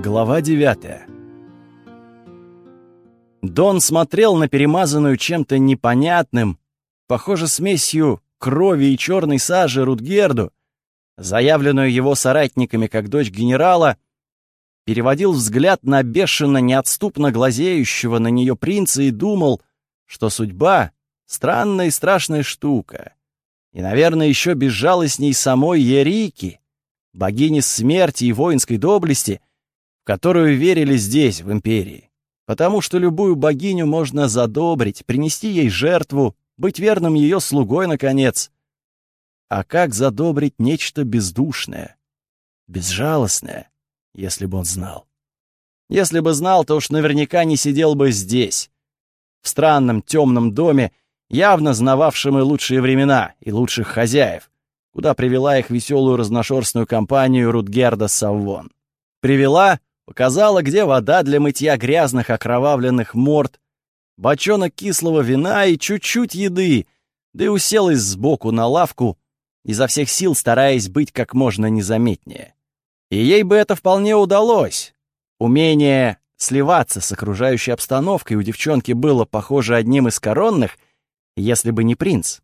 Глава 9 Дон смотрел на перемазанную чем-то непонятным, похоже, смесью крови и черной сажи Рутгерду, заявленную его соратниками как дочь генерала, переводил взгляд на бешено неотступно глазеющего на нее принца и думал, что судьба — странная и страшная штука. И, наверное, еще безжалостней самой Ерики, богини смерти и воинской доблести, которую верили здесь, в империи. Потому что любую богиню можно задобрить, принести ей жертву, быть верным ее слугой, наконец. А как задобрить нечто бездушное, безжалостное, если бы он знал? Если бы знал, то уж наверняка не сидел бы здесь, в странном темном доме, явно знававшим и лучшие времена, и лучших хозяев, куда привела их веселую разношерстную компанию Рутгерда Саввон. Привела, показала, где вода для мытья грязных окровавленных морд, бочонок кислого вина и чуть-чуть еды, да и уселась сбоку на лавку, изо всех сил стараясь быть как можно незаметнее. И ей бы это вполне удалось. Умение сливаться с окружающей обстановкой у девчонки было, похоже, одним из коронных, если бы не принц.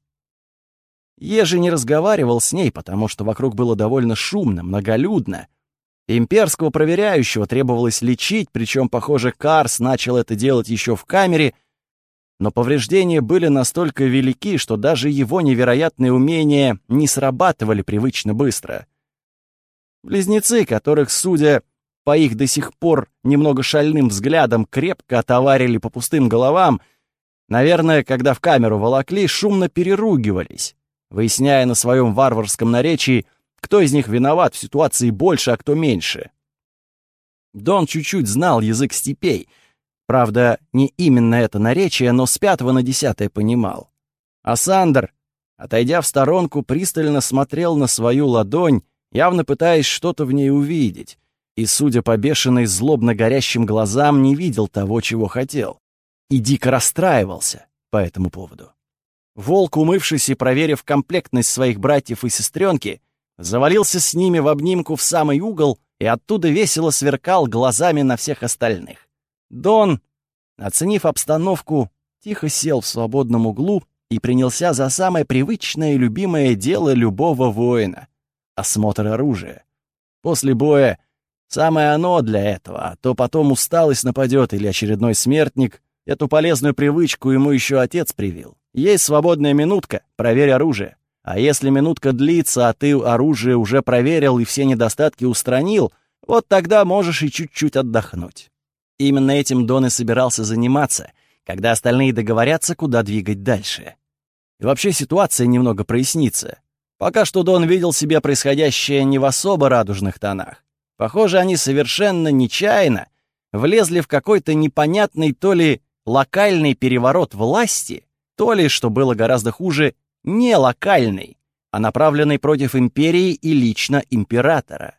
Ежи не разговаривал с ней, потому что вокруг было довольно шумно, многолюдно. Имперского проверяющего требовалось лечить, причем, похоже, Карс начал это делать еще в камере, но повреждения были настолько велики, что даже его невероятные умения не срабатывали привычно быстро. Близнецы, которых, судя по их до сих пор немного шальным взглядам, крепко отоварили по пустым головам, наверное, когда в камеру волокли, шумно переругивались выясняя на своем варварском наречии, кто из них виноват в ситуации больше, а кто меньше. Дон чуть-чуть знал язык степей. Правда, не именно это наречие, но с пятого на десятое понимал. А Сандер, отойдя в сторонку, пристально смотрел на свою ладонь, явно пытаясь что-то в ней увидеть, и, судя по бешеной злобно горящим глазам, не видел того, чего хотел. И дико расстраивался по этому поводу. Волк, умывшись и проверив комплектность своих братьев и сестренки, завалился с ними в обнимку в самый угол и оттуда весело сверкал глазами на всех остальных. Дон, оценив обстановку, тихо сел в свободном углу и принялся за самое привычное и любимое дело любого воина — осмотр оружия. После боя самое оно для этого, а то потом усталость нападет или очередной смертник. Эту полезную привычку ему еще отец привил. Есть свободная минутка, проверь оружие. А если минутка длится, а ты оружие уже проверил и все недостатки устранил, вот тогда можешь и чуть-чуть отдохнуть. Именно этим Дон и собирался заниматься, когда остальные договорятся, куда двигать дальше. И вообще ситуация немного прояснится. Пока что Дон видел себе происходящее не в особо радужных тонах. Похоже, они совершенно нечаянно влезли в какой-то непонятный то ли локальный переворот власти, то ли, что было гораздо хуже, не локальный, а направленный против империи и лично императора.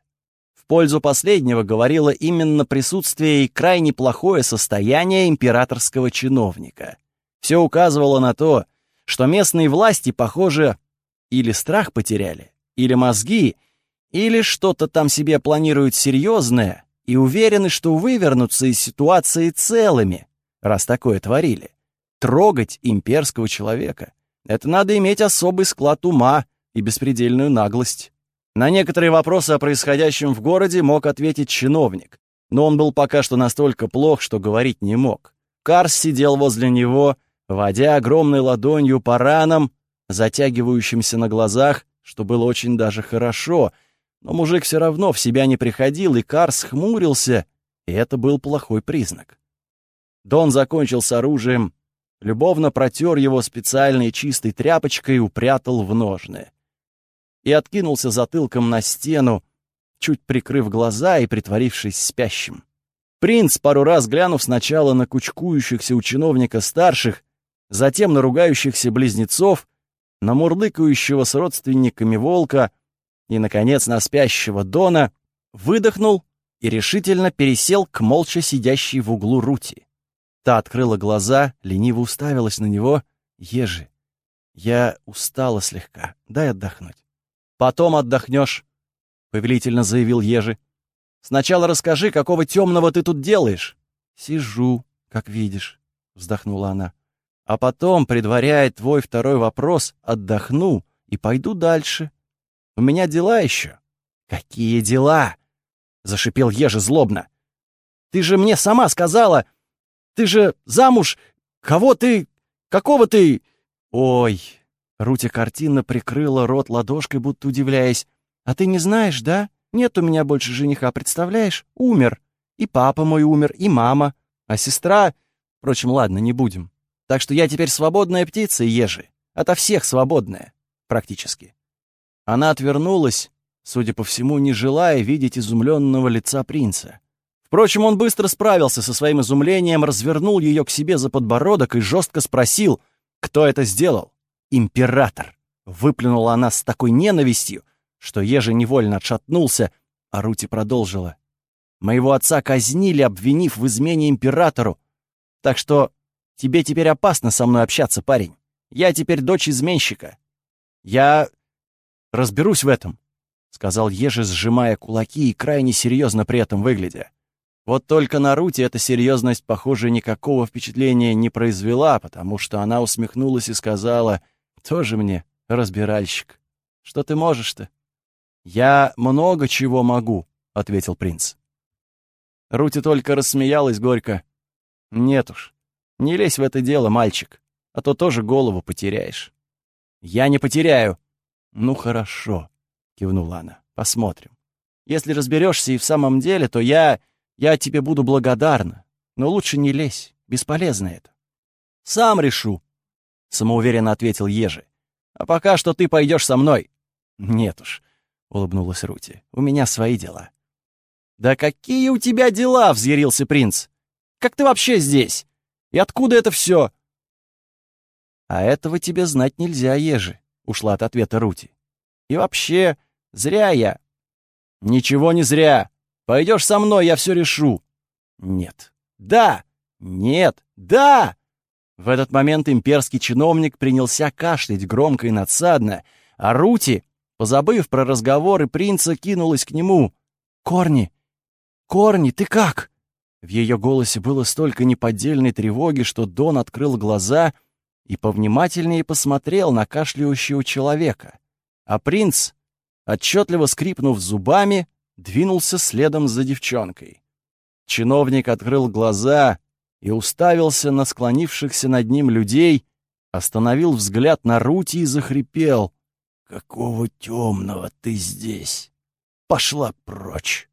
В пользу последнего говорило именно присутствие и крайне плохое состояние императорского чиновника. Все указывало на то, что местные власти, похоже, или страх потеряли, или мозги, или что-то там себе планируют серьезное и уверены, что вывернутся из ситуации целыми, раз такое творили трогать имперского человека. Это надо иметь особый склад ума и беспредельную наглость. На некоторые вопросы о происходящем в городе мог ответить чиновник, но он был пока что настолько плох, что говорить не мог. Карс сидел возле него, водя огромной ладонью по ранам, затягивающимся на глазах, что было очень даже хорошо, но мужик все равно в себя не приходил, и Карс хмурился, и это был плохой признак. Дон закончил с оружием, любовно протер его специальной чистой тряпочкой и упрятал в ножны. И откинулся затылком на стену, чуть прикрыв глаза и притворившись спящим. Принц, пару раз глянув сначала на кучкующихся у чиновника старших, затем на ругающихся близнецов, на мурлыкающего с родственниками волка и, наконец, на спящего Дона, выдохнул и решительно пересел к молча сидящей в углу Рути. Та открыла глаза, лениво уставилась на него. «Ежи, я устала слегка, дай отдохнуть». «Потом отдохнешь», — повелительно заявил Ежи. Сначала расскажи, какого темного ты тут делаешь?» «Сижу, как видишь», — вздохнула она. «А потом, предваряя твой второй вопрос, отдохну и пойду дальше. У меня дела еще». «Какие дела?» — зашипел Ежи злобно. «Ты же мне сама сказала! Ты же замуж! Кого ты... Какого ты...» «Ой!» — Рутя картинно прикрыла рот ладошкой, будто удивляясь. «А ты не знаешь, да? Нет у меня больше жениха, представляешь? Умер. И папа мой умер, и мама. А сестра... Впрочем, ладно, не будем. Так что я теперь свободная птица, Ежи. Ото всех свободная. Практически». Она отвернулась, судя по всему, не желая видеть изумленного лица принца. Впрочем, он быстро справился со своим изумлением, развернул ее к себе за подбородок и жестко спросил, кто это сделал. «Император!» — выплюнула она с такой ненавистью, что Ежи невольно отшатнулся, а Рути продолжила. «Моего отца казнили, обвинив в измене императору. Так что тебе теперь опасно со мной общаться, парень. Я теперь дочь изменщика. Я разберусь в этом», — сказал Ежи, сжимая кулаки и крайне серьезно при этом выглядя. Вот только на Рути эта серьезность, похоже, никакого впечатления не произвела, потому что она усмехнулась и сказала, «Тоже мне разбиральщик. Что ты можешь-то?» «Я много чего могу», — ответил принц. Рути только рассмеялась горько. «Нет уж, не лезь в это дело, мальчик, а то тоже голову потеряешь». «Я не потеряю». «Ну хорошо», — кивнула она, — «посмотрим. Если разберешься и в самом деле, то я... я тебе буду благодарна. Но лучше не лезь, бесполезно это». «Сам решу», — самоуверенно ответил Ежи. «А пока что ты пойдешь со мной». «Нет уж, — улыбнулась Рути. «У меня свои дела». «Да какие у тебя дела?» — взъярился принц. «Как ты вообще здесь? И откуда это все?» «А этого тебе знать нельзя, Ежи», — ушла от ответа Рути. «И вообще, зря я». «Ничего не зря. Пойдешь со мной, я все решу». «Нет». «Да». «Нет». «Да». В этот момент имперский чиновник принялся кашлять громко и надсадно, а Рути Позабыв про разговоры, принца кинулась к нему. «Корни! Корни, ты как?» В ее голосе было столько неподдельной тревоги, что Дон открыл глаза и повнимательнее посмотрел на кашляющего человека. А принц, отчетливо скрипнув зубами, двинулся следом за девчонкой. Чиновник открыл глаза и уставился на склонившихся над ним людей, остановил взгляд на Рути и захрипел. «Какого темного ты здесь? Пошла прочь!»